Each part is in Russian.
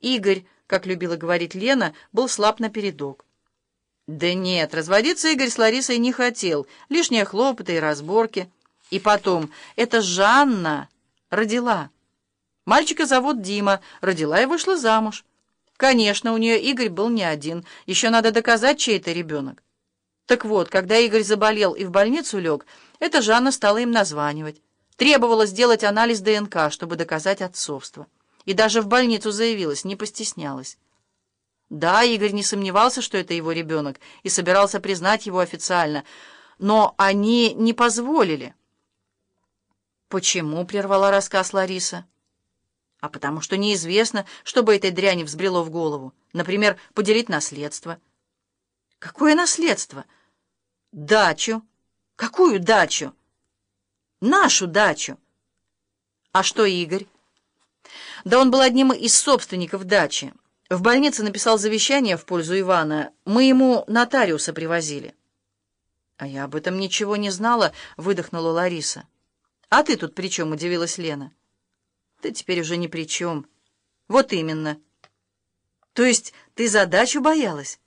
Игорь, как любила говорить Лена, был слаб напередок. Да нет, разводиться Игорь с Ларисой не хотел. Лишние хлопоты и разборки. И потом, это Жанна родила. Мальчика зовут Дима, родила и вышла замуж. Конечно, у нее Игорь был не один. Еще надо доказать, чей это ребенок. Так вот, когда Игорь заболел и в больницу лег, эта Жанна стала им названивать. Требовала сделать анализ ДНК, чтобы доказать отцовство. И даже в больницу заявилась, не постеснялась. Да, Игорь не сомневался, что это его ребенок, и собирался признать его официально, но они не позволили. «Почему?» — прервала рассказ Лариса. «А потому что неизвестно, что бы этой дряни взбрело в голову. Например, поделить наследство». «Какое наследство?» «Дачу». «Какую дачу?» «Нашу дачу». «А что Игорь?» «Да он был одним из собственников дачи. В больнице написал завещание в пользу Ивана. Мы ему нотариуса привозили». «А я об этом ничего не знала», — выдохнула Лариса. «А ты тут при чем?» — удивилась Лена. «Ты теперь уже ни при чем». «Вот именно». «То есть ты задачу боялась?»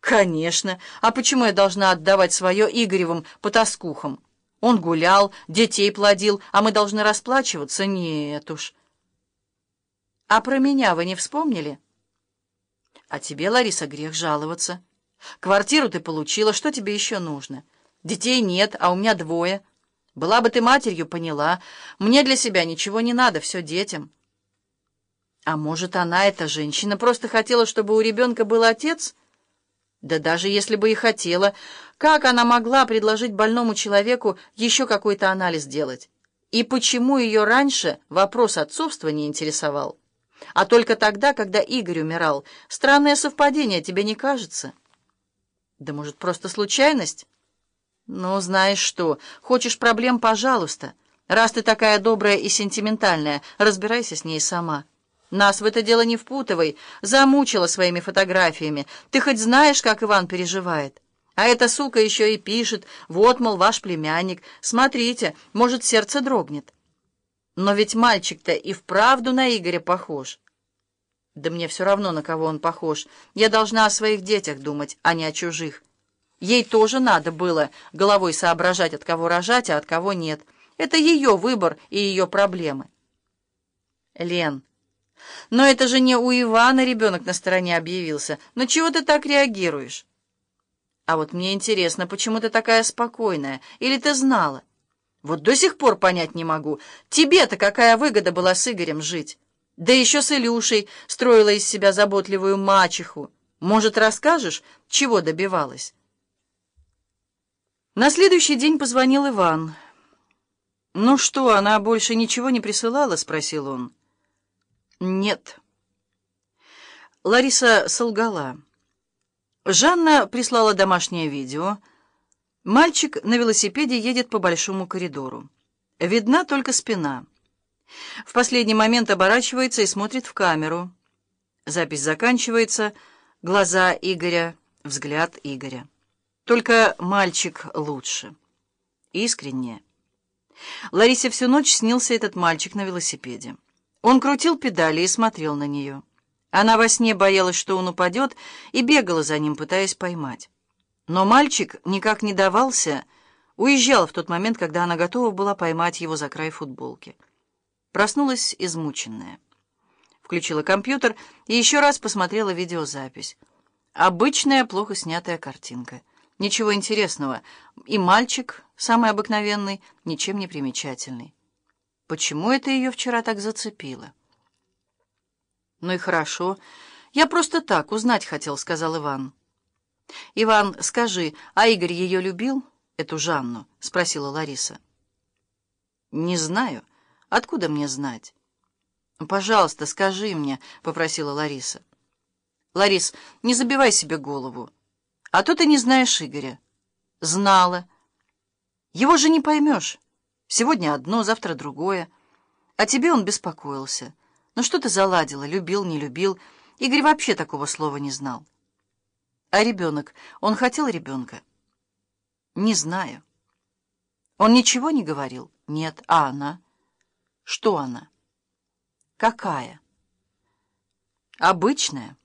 «Конечно. А почему я должна отдавать свое Игоревым потаскухам? Он гулял, детей плодил, а мы должны расплачиваться? Нет уж». «А про меня вы не вспомнили?» «А тебе, Лариса, грех жаловаться. Квартиру ты получила, что тебе еще нужно? Детей нет, а у меня двое». Была бы ты матерью, поняла. Мне для себя ничего не надо, все детям. А может, она, эта женщина, просто хотела, чтобы у ребенка был отец? Да даже если бы и хотела, как она могла предложить больному человеку еще какой-то анализ делать? И почему ее раньше вопрос отцовства не интересовал? А только тогда, когда Игорь умирал. Странное совпадение, тебе не кажется? Да может, просто случайность? «Ну, знаешь что, хочешь проблем, пожалуйста. Раз ты такая добрая и сентиментальная, разбирайся с ней сама. Нас в это дело не впутывай, замучила своими фотографиями. Ты хоть знаешь, как Иван переживает? А эта сука еще и пишет, вот, мол, ваш племянник, смотрите, может, сердце дрогнет. Но ведь мальчик-то и вправду на Игоря похож». «Да мне все равно, на кого он похож. Я должна о своих детях думать, а не о чужих». Ей тоже надо было головой соображать, от кого рожать, а от кого нет. Это ее выбор и ее проблемы. Лен, но это же не у Ивана ребенок на стороне объявился. Но чего ты так реагируешь? А вот мне интересно, почему ты такая спокойная? Или ты знала? Вот до сих пор понять не могу. Тебе-то какая выгода была с Игорем жить? Да еще с Илюшей строила из себя заботливую мачеху. Может, расскажешь, чего добивалась? На следующий день позвонил Иван. «Ну что, она больше ничего не присылала?» — спросил он. «Нет». Лариса солгала. Жанна прислала домашнее видео. Мальчик на велосипеде едет по большому коридору. Видна только спина. В последний момент оборачивается и смотрит в камеру. Запись заканчивается. Глаза Игоря, взгляд Игоря. Только мальчик лучше. Искренне. Ларисе всю ночь снился этот мальчик на велосипеде. Он крутил педали и смотрел на нее. Она во сне боялась, что он упадет, и бегала за ним, пытаясь поймать. Но мальчик никак не давался, уезжал в тот момент, когда она готова была поймать его за край футболки. Проснулась измученная. Включила компьютер и еще раз посмотрела видеозапись. Обычная, плохо снятая картинка — Ничего интересного. И мальчик, самый обыкновенный, ничем не примечательный. Почему это ее вчера так зацепило? Ну и хорошо. Я просто так узнать хотел, сказал Иван. Иван, скажи, а Игорь ее любил, эту Жанну? Спросила Лариса. Не знаю. Откуда мне знать? Пожалуйста, скажи мне, попросила Лариса. Ларис, не забивай себе голову. А то ты не знаешь Игоря. Знала. Его же не поймешь. Сегодня одно, завтра другое. А тебе он беспокоился. Ну что ты заладила, любил, не любил. Игорь вообще такого слова не знал. А ребенок, он хотел ребенка? Не знаю. Он ничего не говорил? Нет. А она? Что она? Какая? обычная.